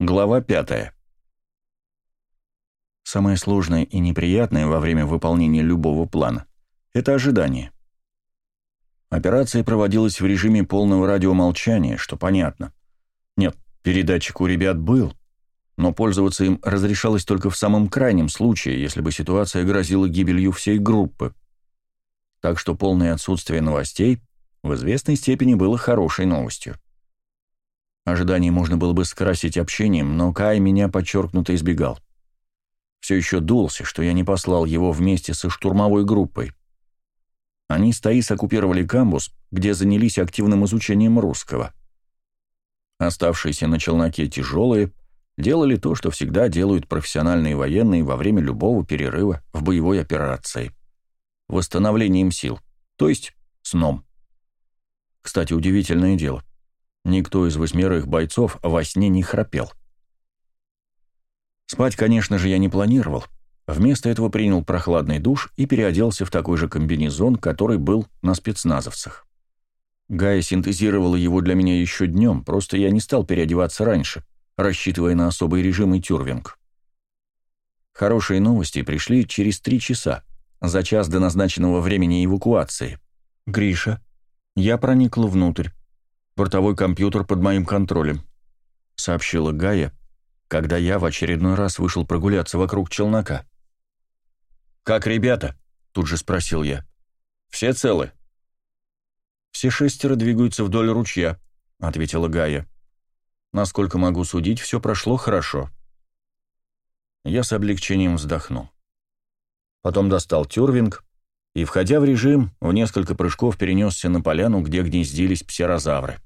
Глава 5. Самое сложное и неприятное во время выполнения любого плана – это ожидание. Операция проводилась в режиме полного радиомолчания, что понятно. Нет, передатчик у ребят был, но пользоваться им разрешалось только в самом крайнем случае, если бы ситуация грозила гибелью всей группы. Так что полное отсутствие новостей в известной степени было хорошей новостью. Ожидание можно было бы скрасить общением, но Кай меня подчеркнуто избегал. Все еще дулся, что я не послал его вместе со штурмовой группой. Они с Таис оккупировали камбус, где занялись активным изучением русского. Оставшиеся на челноке тяжелые делали то, что всегда делают профессиональные военные во время любого перерыва в боевой операции. Восстановлением сил, то есть сном. Кстати, удивительное дело. Никто из восьмерых бойцов во сне не храпел. Спать, конечно же, я не планировал. Вместо этого принял прохладный душ и переоделся в такой же комбинезон, который был на спецназовцах. Гая синтезировала его для меня еще днем, просто я не стал переодеваться раньше, рассчитывая на особый режим и тюрвинг. Хорошие новости пришли через три часа, за час до назначенного времени эвакуации. «Гриша, я проникла внутрь. Бортовой компьютер под моим контролем», — сообщила Гая, когда я в очередной раз вышел прогуляться вокруг челнока. «Как ребята?» — тут же спросил я. «Все целы?» «Все шестеро двигаются вдоль ручья», — ответила Гая. «Насколько могу судить, все прошло хорошо». Я с облегчением вздохнул. Потом достал тюрвинг, и, входя в режим, в несколько прыжков перенесся на поляну, где гнездились псерозавры.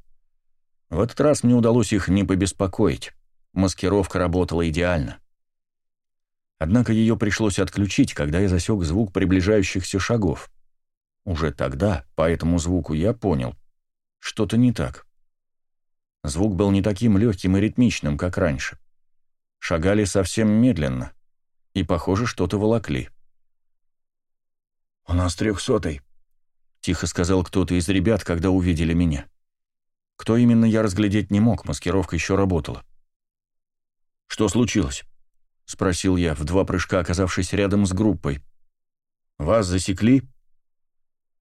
В этот раз мне удалось их не побеспокоить. Маскировка работала идеально. Однако ее пришлось отключить, когда я засек звук приближающихся шагов. Уже тогда, по этому звуку, я понял, что-то не так. Звук был не таким легким и ритмичным, как раньше. Шагали совсем медленно, и, похоже, что-то волокли. «У нас трехсотый», — тихо сказал кто-то из ребят, когда увидели меня. Кто именно, я разглядеть не мог, маскировка еще работала. «Что случилось?» — спросил я, в два прыжка оказавшись рядом с группой. «Вас засекли?»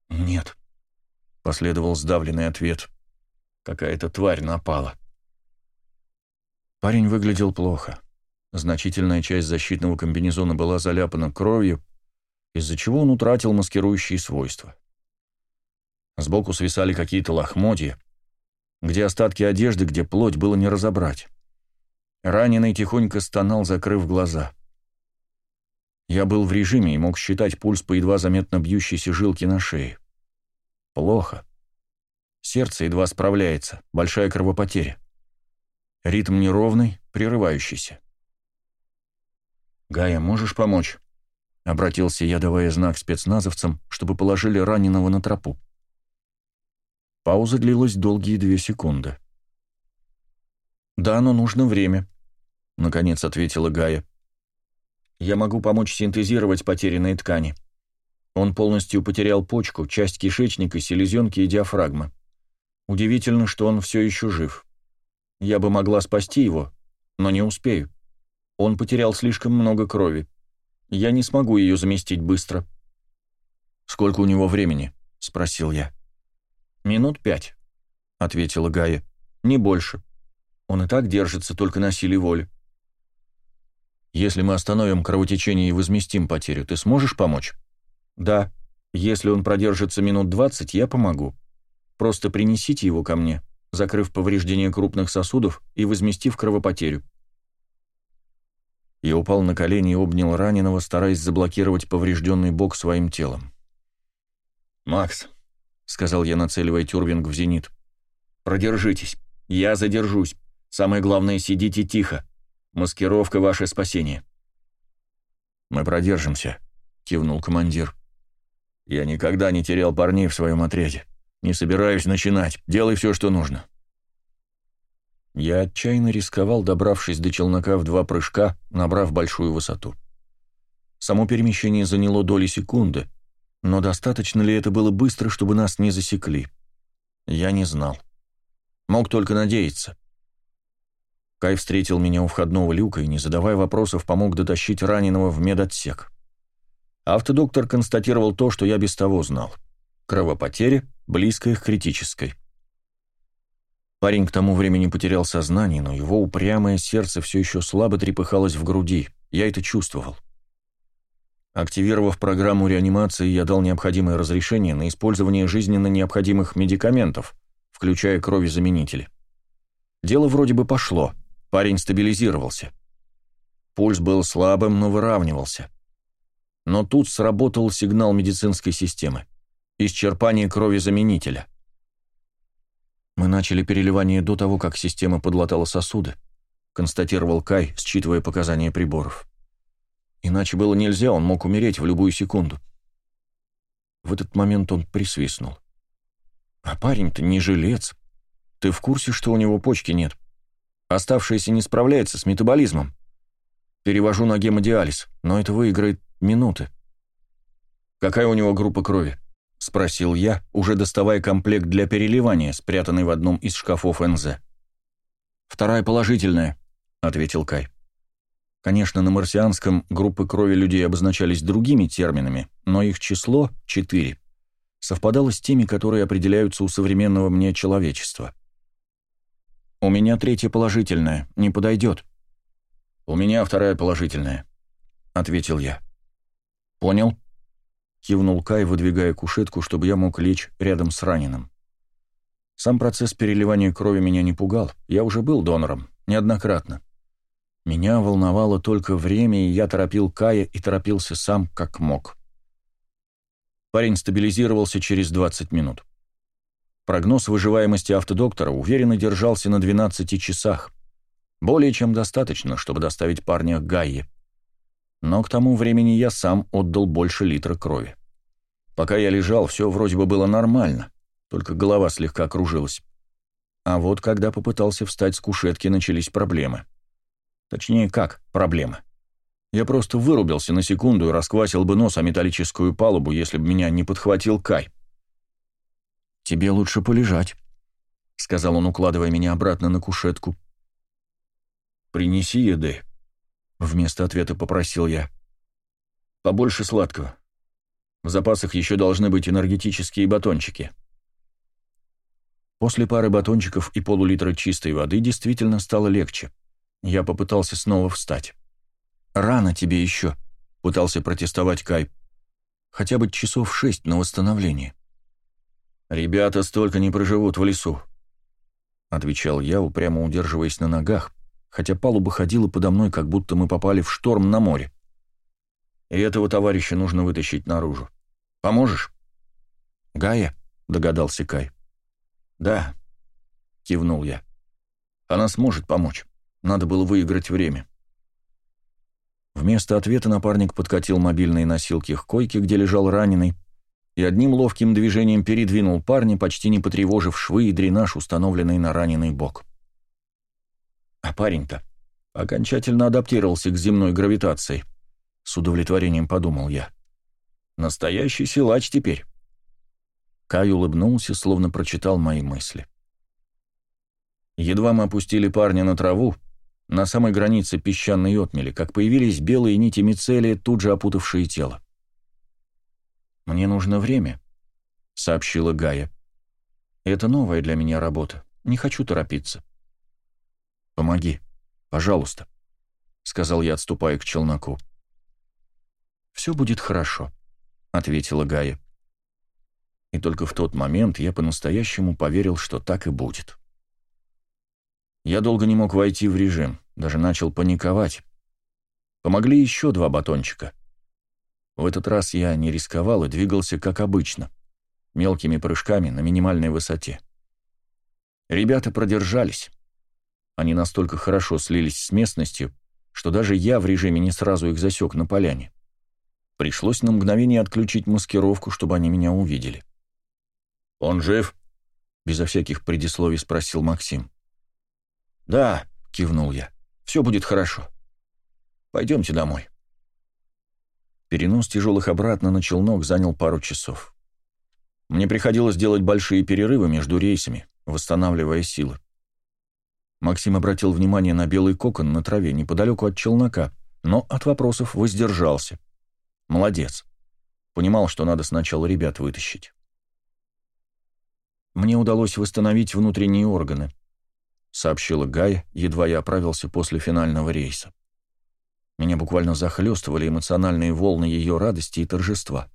«Нет», — последовал сдавленный ответ. «Какая-то тварь напала». Парень выглядел плохо. Значительная часть защитного комбинезона была заляпана кровью, из-за чего он утратил маскирующие свойства. Сбоку свисали какие-то лохмотья, где остатки одежды, где плоть, было не разобрать. Раненый тихонько стонал, закрыв глаза. Я был в режиме и мог считать пульс по едва заметно бьющейся жилке на шее. Плохо. Сердце едва справляется, большая кровопотеря. Ритм неровный, прерывающийся. «Гая, можешь помочь?» — обратился я, давая знак спецназовцам, чтобы положили раненого на тропу. Пауза длилась долгие две секунды. «Да, но нужно время», — наконец ответила Гая. «Я могу помочь синтезировать потерянные ткани. Он полностью потерял почку, часть кишечника, селезенки и диафрагмы. Удивительно, что он все еще жив. Я бы могла спасти его, но не успею. Он потерял слишком много крови. Я не смогу ее заместить быстро». «Сколько у него времени?» — спросил я. «Минут пять», — ответила Гая. «Не больше. Он и так держится только на силе воли». «Если мы остановим кровотечение и возместим потерю, ты сможешь помочь?» «Да. Если он продержится минут двадцать, я помогу. Просто принесите его ко мне, закрыв повреждение крупных сосудов и возместив кровопотерю». Я упал на колени и обнял раненого, стараясь заблокировать поврежденный бок своим телом. «Макс, — сказал я, нацеливая тюрбинг в зенит. «Продержитесь. Я задержусь. Самое главное, сидите тихо. Маскировка — ваше спасение». «Мы продержимся», — кивнул командир. «Я никогда не терял парней в своем отряде. Не собираюсь начинать. Делай все, что нужно». Я отчаянно рисковал, добравшись до челнока в два прыжка, набрав большую высоту. Само перемещение заняло доли секунды, но достаточно ли это было быстро, чтобы нас не засекли? Я не знал. Мог только надеяться. Кай встретил меня у входного люка и, не задавая вопросов, помог дотащить раненого в медотсек. Автодоктор констатировал то, что я без того знал. Кровопотеря, близкая к критической. Парень к тому времени потерял сознание, но его упрямое сердце все еще слабо трепыхалось в груди. Я это чувствовал. Активировав программу реанимации, я дал необходимое разрешение на использование жизненно необходимых медикаментов, включая кровезаменители. Дело вроде бы пошло, парень стабилизировался. Пульс был слабым, но выравнивался. Но тут сработал сигнал медицинской системы. Исчерпание кровезаменителя. Мы начали переливание до того, как система подлатала сосуды, констатировал Кай, считывая показания приборов. Иначе было нельзя, он мог умереть в любую секунду. В этот момент он присвистнул. «А парень-то не жилец. Ты в курсе, что у него почки нет? Оставшаяся не справляется с метаболизмом. Перевожу на гемодиализ, но это выиграет минуты». «Какая у него группа крови?» — спросил я, уже доставая комплект для переливания, спрятанный в одном из шкафов НЗ. «Вторая положительная», — ответил Кай. Конечно, на марсианском группы крови людей обозначались другими терминами, но их число — четыре — совпадало с теми, которые определяются у современного мне человечества. «У меня третья положительная, не подойдет». «У меня вторая положительная», — ответил я. «Понял», кивнул Кай, выдвигая кушетку, чтобы я мог лечь рядом с раненым. Сам процесс переливания крови меня не пугал, я уже был донором, неоднократно. Меня волновало только время, и я торопил Кая и торопился сам, как мог. Парень стабилизировался через 20 минут. Прогноз выживаемости автодоктора уверенно держался на 12 часах. Более чем достаточно, чтобы доставить парня к Гайе но к тому времени я сам отдал больше литра крови. Пока я лежал, все вроде бы было нормально, только голова слегка кружилась. А вот когда попытался встать с кушетки, начались проблемы. Точнее, как проблемы? Я просто вырубился на секунду и расквасил бы нос о металлическую палубу, если бы меня не подхватил Кай. «Тебе лучше полежать», — сказал он, укладывая меня обратно на кушетку. «Принеси еды», Вместо ответа попросил я. «Побольше сладкого. В запасах еще должны быть энергетические батончики». После пары батончиков и полулитра чистой воды действительно стало легче. Я попытался снова встать. «Рано тебе еще», — пытался протестовать Кай. «Хотя бы часов шесть на восстановление». «Ребята столько не проживут в лесу», — отвечал я, упрямо удерживаясь на ногах, хотя палуба ходила подо мной, как будто мы попали в шторм на море. И этого товарища нужно вытащить наружу. Поможешь? Гая, догадался Кай. Да, кивнул я. Она сможет помочь. Надо было выиграть время. Вместо ответа напарник подкатил мобильные носилки к койке, где лежал раненый, и одним ловким движением передвинул парня, почти не потревожив швы и дренаж, установленный на раненый бок. А парень-то окончательно адаптировался к земной гравитации. С удовлетворением подумал я. Настоящий силач теперь. Кай улыбнулся, словно прочитал мои мысли. Едва мы опустили парня на траву, на самой границе песчаной отмели, как появились белые нити мицелия, тут же опутавшие тело. «Мне нужно время», — сообщила Гая. «Это новая для меня работа. Не хочу торопиться». Помоги, пожалуйста», — сказал я, отступая к челноку. «Все будет хорошо», — ответила Гая. И только в тот момент я по-настоящему поверил, что так и будет. Я долго не мог войти в режим, даже начал паниковать. Помогли еще два батончика. В этот раз я не рисковал и двигался как обычно, мелкими прыжками на минимальной высоте. Ребята продержались. Они настолько хорошо слились с местностью, что даже я в режиме не сразу их засек на поляне. Пришлось на мгновение отключить маскировку, чтобы они меня увидели. «Он жив?» — безо всяких предисловий спросил Максим. «Да», — кивнул я, — «все будет хорошо. Пойдемте домой». Перенос тяжелых обратно на челнок занял пару часов. Мне приходилось делать большие перерывы между рейсами, восстанавливая силы. Максим обратил внимание на белый кокон на траве неподалеку от челнока, но от вопросов воздержался. Молодец. Понимал, что надо сначала ребят вытащить. Мне удалось восстановить внутренние органы, сообщила Гая, едва я оправился после финального рейса. Меня буквально захлестывали эмоциональные волны ее радости и торжества.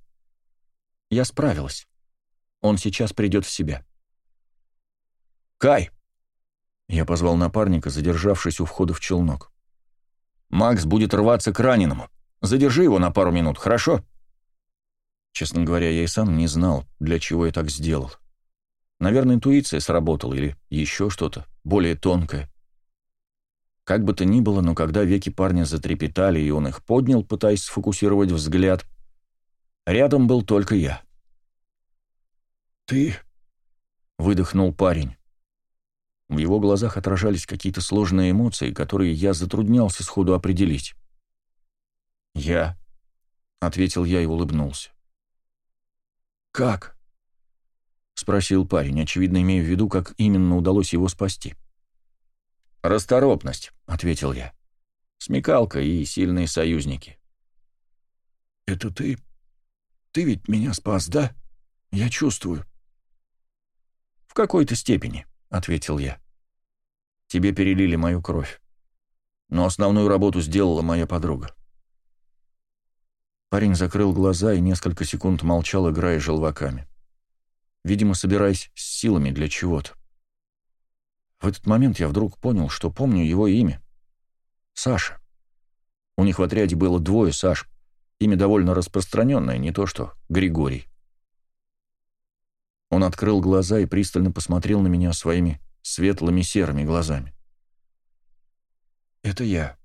Я справилась. Он сейчас придет в себя. «Кай!» Я позвал напарника, задержавшись у входа в челнок. «Макс будет рваться к раненому. Задержи его на пару минут, хорошо?» Честно говоря, я и сам не знал, для чего я так сделал. Наверное, интуиция сработала или еще что-то более тонкое. Как бы то ни было, но когда веки парня затрепетали, и он их поднял, пытаясь сфокусировать взгляд, рядом был только я. «Ты...» — выдохнул парень. В его глазах отражались какие-то сложные эмоции, которые я затруднялся сходу определить. «Я...» — ответил я и улыбнулся. «Как?» — спросил парень, очевидно имея в виду, как именно удалось его спасти. «Расторопность», — ответил я. «Смекалка и сильные союзники». «Это ты? Ты ведь меня спас, да? Я чувствую». «В какой-то степени», — ответил я. «Тебе перелили мою кровь. Но основную работу сделала моя подруга». Парень закрыл глаза и несколько секунд молчал, играя желваками. Видимо, собираясь с силами для чего-то. В этот момент я вдруг понял, что помню его имя. Саша. У них в отряде было двое Саш. Имя довольно распространенное, не то что Григорий. Он открыл глаза и пристально посмотрел на меня своими светлыми серыми глазами. «Это я»,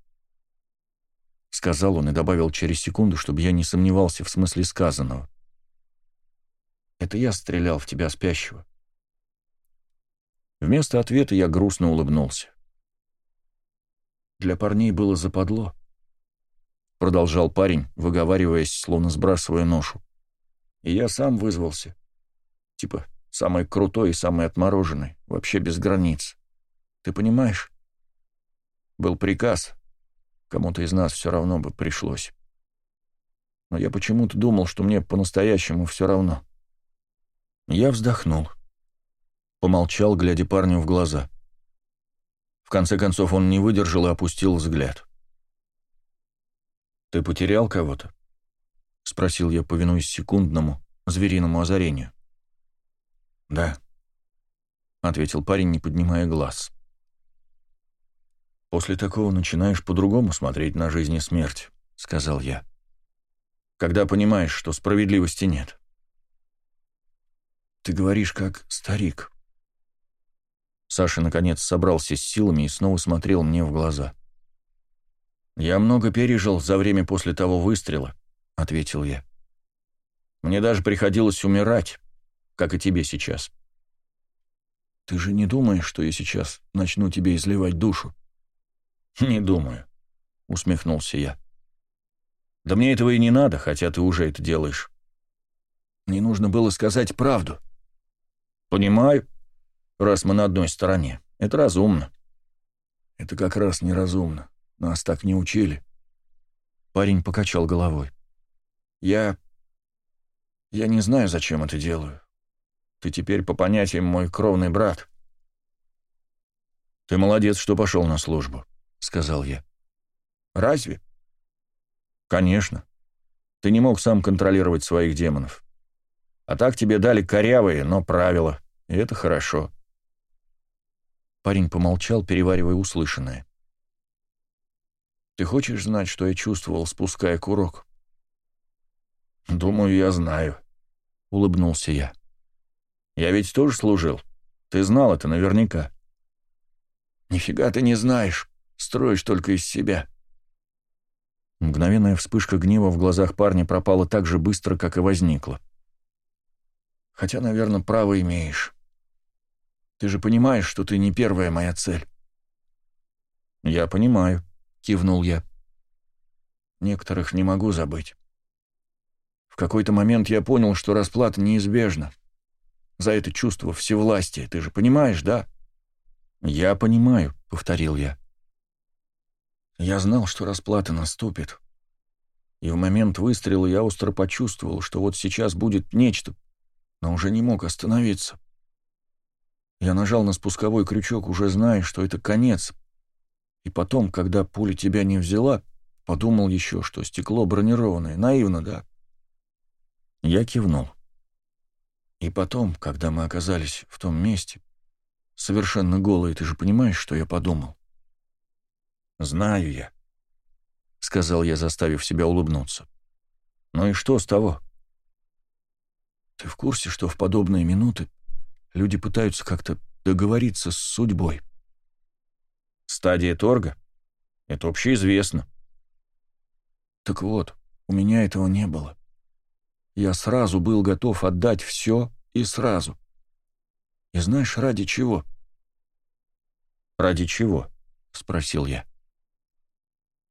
— сказал он и добавил через секунду, чтобы я не сомневался в смысле сказанного. «Это я стрелял в тебя спящего». Вместо ответа я грустно улыбнулся. «Для парней было западло», — продолжал парень, выговариваясь, словно сбрасывая ношу. «И я сам вызвался. Типа, самый крутой и самый отмороженный, вообще без границ. Ты понимаешь? Был приказ, кому-то из нас все равно бы пришлось. Но я почему-то думал, что мне по-настоящему все равно. Я вздохнул. Помолчал, глядя парню в глаза. В конце концов он не выдержал и опустил взгляд. «Ты потерял кого-то?» — спросил я, повинуясь секундному, звериному озарению. «Да», — ответил парень, не поднимая глаз. «После такого начинаешь по-другому смотреть на жизнь и смерть», — сказал я. «Когда понимаешь, что справедливости нет». «Ты говоришь, как старик». Саша, наконец, собрался с силами и снова смотрел мне в глаза. «Я много пережил за время после того выстрела», — ответил я. «Мне даже приходилось умирать, как и тебе сейчас. Ты же не думаешь, что я сейчас начну тебе изливать душу? Не думаю, усмехнулся я. Да мне этого и не надо, хотя ты уже это делаешь. Не нужно было сказать правду. Понимаю, раз мы на одной стороне. Это разумно. Это как раз неразумно. Нас так не учили. Парень покачал головой. Я... Я не знаю, зачем это делаю. Ты теперь по понятиям мой кровный брат». «Ты молодец, что пошел на службу», — сказал я. «Разве?» «Конечно. Ты не мог сам контролировать своих демонов. А так тебе дали корявые, но правила, и это хорошо». Парень помолчал, переваривая услышанное. «Ты хочешь знать, что я чувствовал, спуская курок?» «Думаю, я знаю», — улыбнулся я. Я ведь тоже служил. Ты знал это наверняка». «Нифига ты не знаешь. Строишь только из себя». Мгновенная вспышка гнева в глазах парня пропала так же быстро, как и возникла. «Хотя, наверное, право имеешь. Ты же понимаешь, что ты не первая моя цель». «Я понимаю», — кивнул я. «Некоторых не могу забыть. В какой-то момент я понял, что расплата неизбежна за это чувство всевластия, ты же понимаешь, да? «Я понимаю», — повторил я. Я знал, что расплата наступит. И в момент выстрела я остро почувствовал, что вот сейчас будет нечто, но уже не мог остановиться. Я нажал на спусковой крючок, уже зная, что это конец. И потом, когда пуля тебя не взяла, подумал еще, что стекло бронированное. Наивно, да? Я кивнул. И потом, когда мы оказались в том месте, совершенно голые, ты же понимаешь, что я подумал? «Знаю я», — сказал я, заставив себя улыбнуться. «Ну и что с того?» «Ты в курсе, что в подобные минуты люди пытаются как-то договориться с судьбой?» «Стадия торга? Это общеизвестно». «Так вот, у меня этого не было. Я сразу был готов отдать все и сразу. И знаешь, ради чего?» «Ради чего?» — спросил я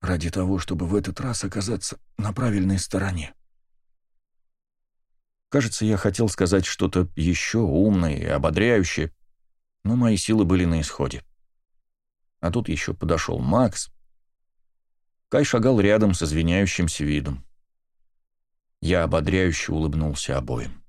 ради того, чтобы в этот раз оказаться на правильной стороне. Кажется, я хотел сказать что-то еще умное и ободряющее, но мои силы были на исходе. А тут еще подошел Макс. Кай шагал рядом с извиняющимся видом. Я ободряюще улыбнулся обоим.